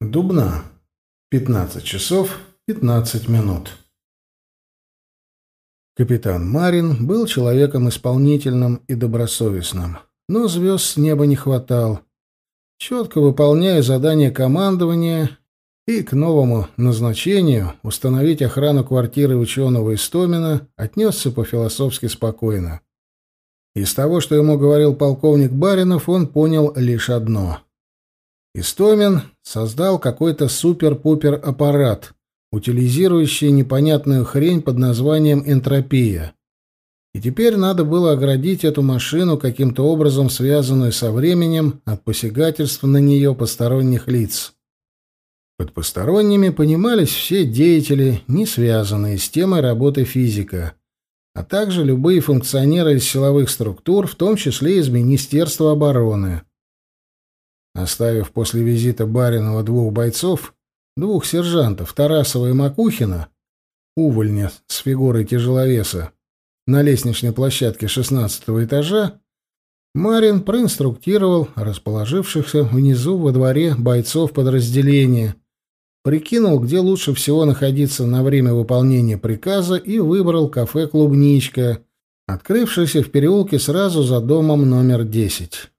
Дубна. 15 часов 15 минут. Капитан Марин был человеком исполнительным и добросовестным, но звезд с неба не хватал. Четко выполняя задание командования и к новому назначению установить охрану квартиры ученого Истомина отнесся по-философски спокойно. Из того, что ему говорил полковник Баринов, он понял лишь одно — Истомин создал какой-то супер-пупер аппарат, утилизирующий непонятную хрень под названием энтропия. И теперь надо было оградить эту машину, каким-то образом связанную со временем, от посягательств на нее посторонних лиц. Под посторонними понимались все деятели, не связанные с темой работы физика, а также любые функционеры из силовых структур, в том числе из Министерства обороны оставив после визита Баринова двух бойцов, двух сержантов, Тарасова и Макухина, увольня с фигурой тяжеловеса, на лестничной площадке шестнадцатого этажа, Марин проинструктировал расположившихся внизу во дворе бойцов подразделения, прикинул, где лучше всего находиться на время выполнения приказа и выбрал кафе «Клубничка», открывшееся в переулке сразу за домом номер 10.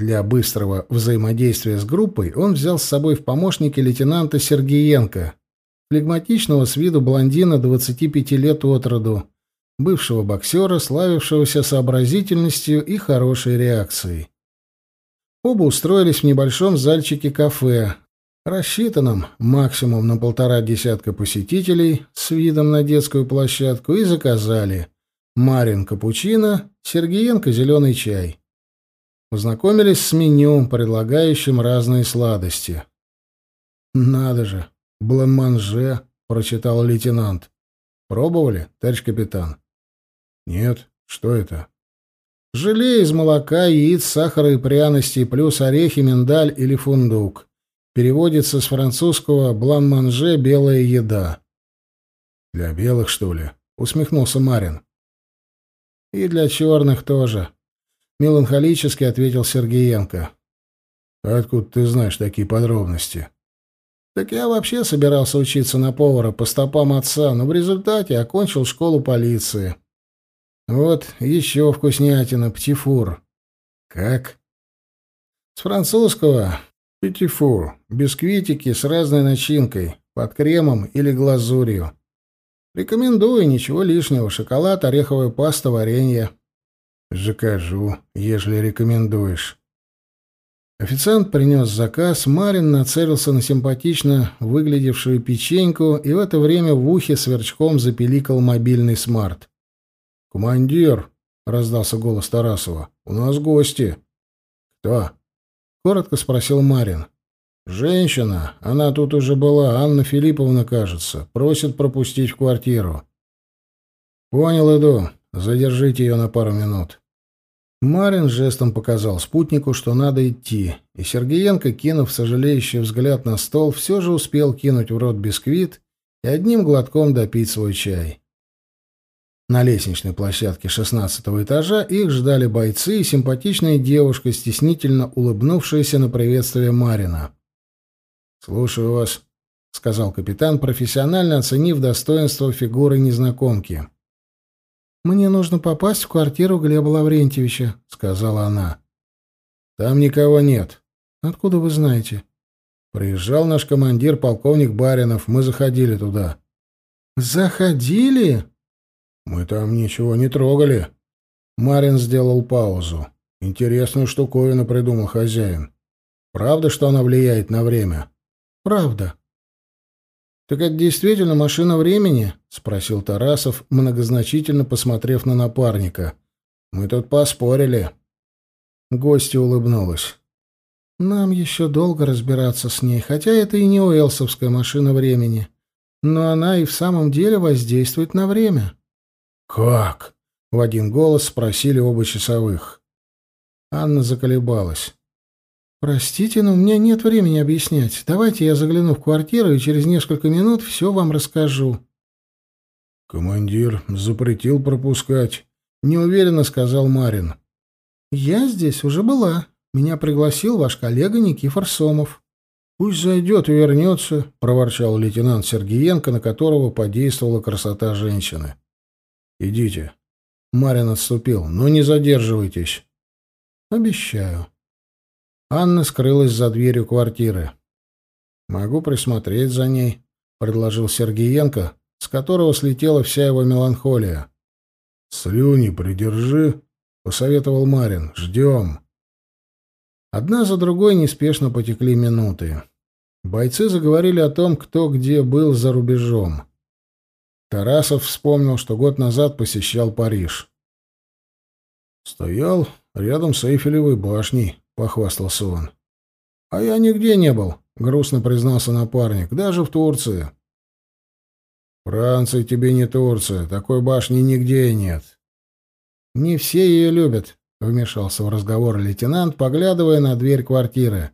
Для быстрого взаимодействия с группой он взял с собой в помощники лейтенанта Сергеенко, флегматичного с виду блондина 25 лет от роду, бывшего боксера, славившегося сообразительностью и хорошей реакцией. Оба устроились в небольшом зальчике кафе, рассчитанном максимум на полтора десятка посетителей с видом на детскую площадку, и заказали Марин капучино, Сергеенко зеленый чай познакомились с меню, предлагающим разные сладости. «Надо же! Бланманже!» — прочитал лейтенант. «Пробовали, товарищ капитан?» «Нет. Что это?» «Желе из молока, яиц, сахара и пряностей, плюс орехи, миндаль или фундук. Переводится с французского «бланманже» — «белая еда». «Для белых, что ли?» — усмехнулся Марин. «И для черных тоже», Меланхолически ответил Сергеенко. «Откуда ты знаешь такие подробности?» «Так я вообще собирался учиться на повара по стопам отца, но в результате окончил школу полиции. Вот еще вкуснятина, птифур». «Как?» «С французского. Птифур. Бисквитики с разной начинкой, под кремом или глазурью. Рекомендую, ничего лишнего. Шоколад, ореховая паста, варенье». Закажу, ежели рекомендуешь. Официант принес заказ, Марин нацелился на симпатично выглядевшую печеньку, и в это время в ухе сверчком запеликал мобильный смарт. «Командир!» — раздался голос Тарасова. «У нас гости!» «Кто?» — коротко спросил Марин. «Женщина. Она тут уже была, Анна Филипповна, кажется. Просит пропустить в квартиру». «Понял, иду. Задержите ее на пару минут». Марин жестом показал спутнику, что надо идти, и Сергеенко, кинув сожалеющий взгляд на стол, все же успел кинуть в рот бисквит и одним глотком допить свой чай. На лестничной площадке шестнадцатого этажа их ждали бойцы и симпатичная девушка, стеснительно улыбнувшаяся на приветствие Марина. «Слушаю вас», — сказал капитан, профессионально оценив достоинство фигуры незнакомки. «Мне нужно попасть в квартиру Глеба Лаврентьевича», — сказала она. «Там никого нет». «Откуда вы знаете?» «Приезжал наш командир, полковник Баринов. Мы заходили туда». «Заходили?» «Мы там ничего не трогали». Марин сделал паузу. «Интересную штуковину придумал хозяин. Правда, что она влияет на время?» «Правда», «Так это действительно машина времени?» — спросил Тарасов, многозначительно посмотрев на напарника. «Мы тут поспорили». Гостья улыбнулась. «Нам еще долго разбираться с ней, хотя это и не уэлсовская машина времени. Но она и в самом деле воздействует на время». «Как?» — в один голос спросили оба часовых. Анна заколебалась. «Простите, но у меня нет времени объяснять. Давайте я загляну в квартиру и через несколько минут все вам расскажу». «Командир запретил пропускать», — неуверенно сказал Марин. «Я здесь уже была. Меня пригласил ваш коллега Никифор Сомов». «Пусть зайдет и вернется», — проворчал лейтенант Сергеенко, на которого подействовала красота женщины. «Идите». Марин отступил. «Но не задерживайтесь». «Обещаю». Анна скрылась за дверью квартиры. «Могу присмотреть за ней», — предложил Сергеенко, с которого слетела вся его меланхолия. «Слюни придержи», — посоветовал Марин. «Ждем». Одна за другой неспешно потекли минуты. Бойцы заговорили о том, кто где был за рубежом. Тарасов вспомнил, что год назад посещал Париж. «Стоял рядом с Эйфелевой башней», Похвастался он. «А я нигде не был», — грустно признался напарник, — «даже в Турции». «Франция тебе не Турция, такой башни нигде и нет». «Не все ее любят», — вмешался в разговор лейтенант, поглядывая на дверь квартиры.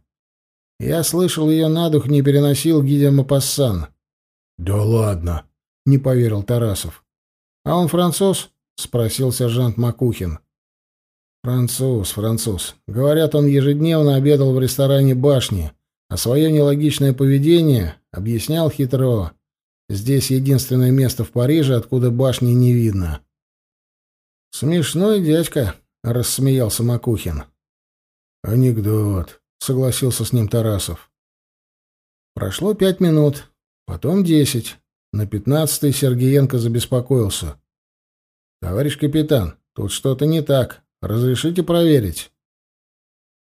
«Я слышал, ее надух не переносил Гидя Пассан. «Да ладно», — не поверил Тарасов. «А он француз?» — спросил сержант Макухин. Француз, француз. Говорят, он ежедневно обедал в ресторане башни, а свое нелогичное поведение объяснял хитро. Здесь единственное место в Париже, откуда башни не видно. Смешной дядька, рассмеялся Макухин. Анекдот, согласился с ним Тарасов. Прошло пять минут, потом десять. На пятнадцатый Сергеенко забеспокоился. «Товарищ капитан, тут что-то не так. Разрешите проверить?»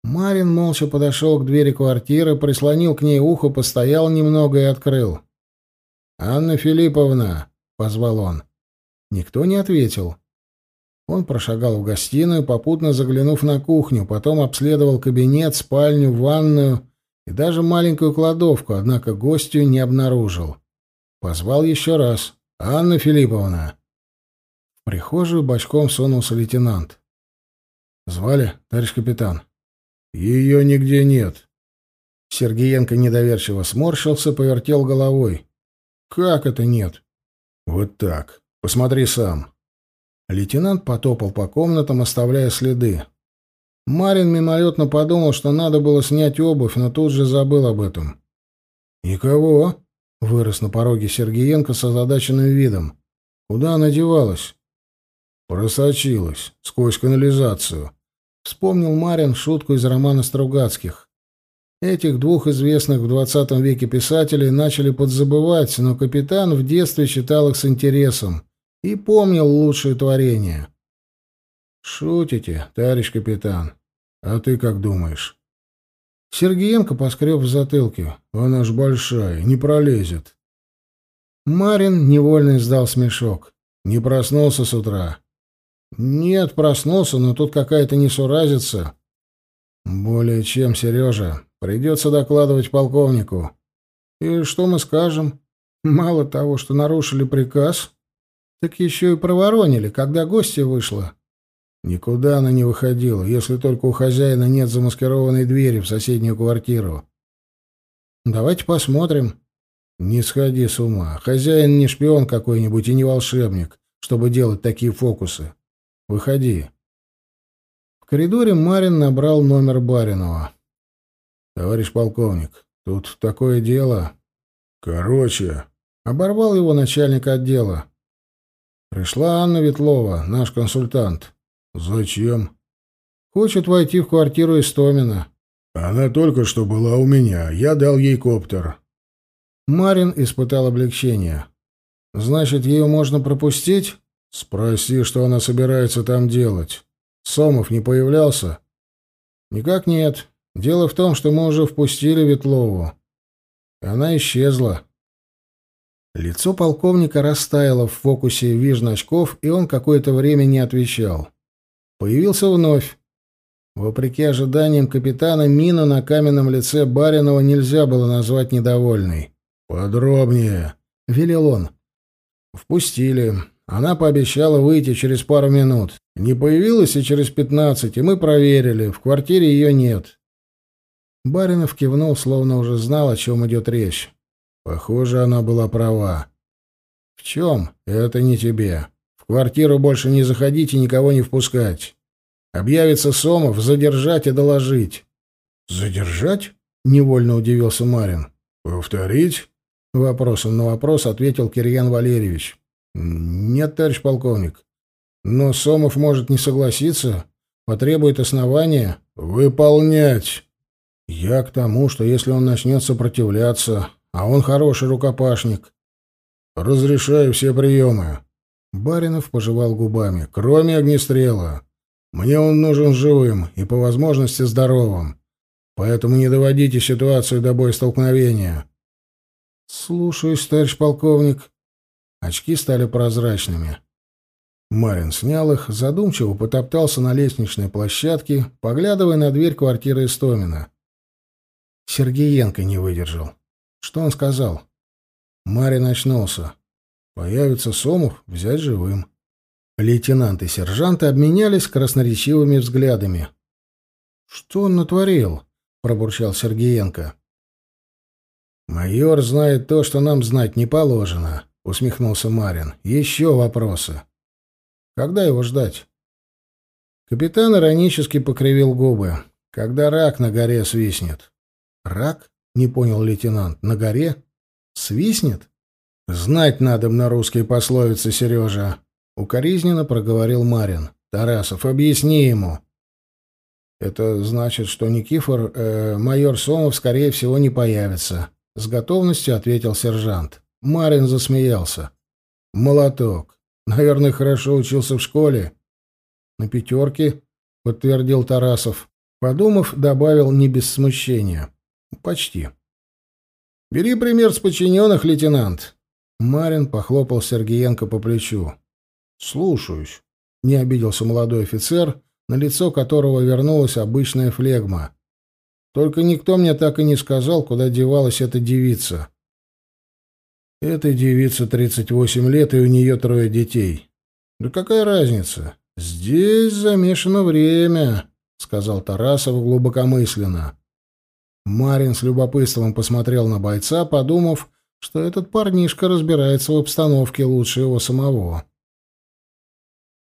Марин молча подошел к двери квартиры, прислонил к ней ухо, постоял немного и открыл. «Анна Филипповна!» — позвал он. Никто не ответил. Он прошагал в гостиную, попутно заглянув на кухню, потом обследовал кабинет, спальню, ванную и даже маленькую кладовку, однако гостю не обнаружил. Позвал еще раз. «Анна Филипповна!» В прихожую бочком сунулся лейтенант. «Звали, товарищ капитан?» «Ее нигде нет». Сергеенко недоверчиво сморщился, повертел головой. «Как это нет?» «Вот так. Посмотри сам». Лейтенант потопал по комнатам, оставляя следы. Марин мимолетно подумал, что надо было снять обувь, но тут же забыл об этом. «Никого», — вырос на пороге Сергеенко с озадаченным видом. «Куда она девалась?» «Просочилась. Сквозь канализацию», Вспомнил Марин шутку из романа Стругацких. Этих двух известных в XX веке писателей начали подзабывать, но капитан в детстве читал их с интересом и помнил лучшие творения. «Шутите, товарищ капитан. А ты как думаешь?» Сергеенко поскреб в затылке. «Она ж большая, не пролезет». Марин невольно издал смешок. «Не проснулся с утра. «Нет, проснулся, но тут какая-то несуразица». «Более чем, Сережа. Придется докладывать полковнику». «И что мы скажем? Мало того, что нарушили приказ, так еще и проворонили, когда гостья вышла». «Никуда она не выходила, если только у хозяина нет замаскированной двери в соседнюю квартиру». «Давайте посмотрим». «Не сходи с ума. Хозяин не шпион какой-нибудь и не волшебник, чтобы делать такие фокусы. Выходи. В коридоре Марин набрал номер Баринова. Товарищ полковник, тут такое дело. Короче, оборвал его начальник отдела. Пришла Анна Ветлова, наш консультант. Зачем? Хочет войти в квартиру Истомина. Она только что была у меня. Я дал ей коптер. Марин испытал облегчение. Значит, ее можно пропустить? Спроси, что она собирается там делать. Сомов не появлялся? Никак нет. Дело в том, что мы уже впустили Ветлову. И она исчезла. Лицо полковника растаяло в фокусе вижн очков, и он какое-то время не отвечал. Появился вновь. Вопреки ожиданиям капитана, Мина на каменном лице Баринова нельзя было назвать недовольной. «Подробнее», — велел он. «Впустили. Она пообещала выйти через пару минут. Не появилась и через пятнадцать, и мы проверили. В квартире ее нет. Баринов кивнул, словно уже знал, о чем идет речь. Похоже, она была права. В чем? Это не тебе. В квартиру больше не заходить и никого не впускать. Объявится Сомов, задержать и доложить. Задержать? Невольно удивился Марин. Повторить? Вопросом на вопрос ответил Кирьян Валерьевич. «Нет, товарищ полковник. Но Сомов может не согласиться, а потребует основания выполнять. Я к тому, что если он начнет сопротивляться, а он хороший рукопашник, разрешаю все приемы». Баринов пожевал губами. «Кроме огнестрела. Мне он нужен живым и, по возможности, здоровым. Поэтому не доводите ситуацию до боя столкновения». «Слушаюсь, товарищ полковник», Очки стали прозрачными. Марин снял их, задумчиво потоптался на лестничной площадке, поглядывая на дверь квартиры Истомина. Сергеенко не выдержал. Что он сказал? Марин очнулся. Появится Сомов, взять живым. Лейтенант и сержанты обменялись красноречивыми взглядами. «Что он натворил?» — пробурчал Сергеенко. «Майор знает то, что нам знать не положено», — усмехнулся Марин. — Еще вопросы. — Когда его ждать? Капитан иронически покривил губы. — Когда рак на горе свистнет. — Рак? — не понял лейтенант. — На горе? Свистнет? — Знать надо на русские пословицы, Сережа. — укоризненно проговорил Марин. — Тарасов, объясни ему. — Это значит, что Никифор, э, майор Сомов, скорее всего, не появится. — с готовностью ответил сержант. — Марин засмеялся. «Молоток. Наверное, хорошо учился в школе». «На пятерке», — подтвердил Тарасов. Подумав, добавил не без смущения. «Почти». «Бери пример с подчиненных, лейтенант». Марин похлопал Сергеенко по плечу. «Слушаюсь», — не обиделся молодой офицер, на лицо которого вернулась обычная флегма. «Только никто мне так и не сказал, куда девалась эта девица». Этой девице 38 лет, и у нее трое детей. Да какая разница? Здесь замешано время, сказал Тарасов глубокомысленно. Марин с любопытством посмотрел на бойца, подумав, что этот парнишка разбирается в обстановке лучше его самого.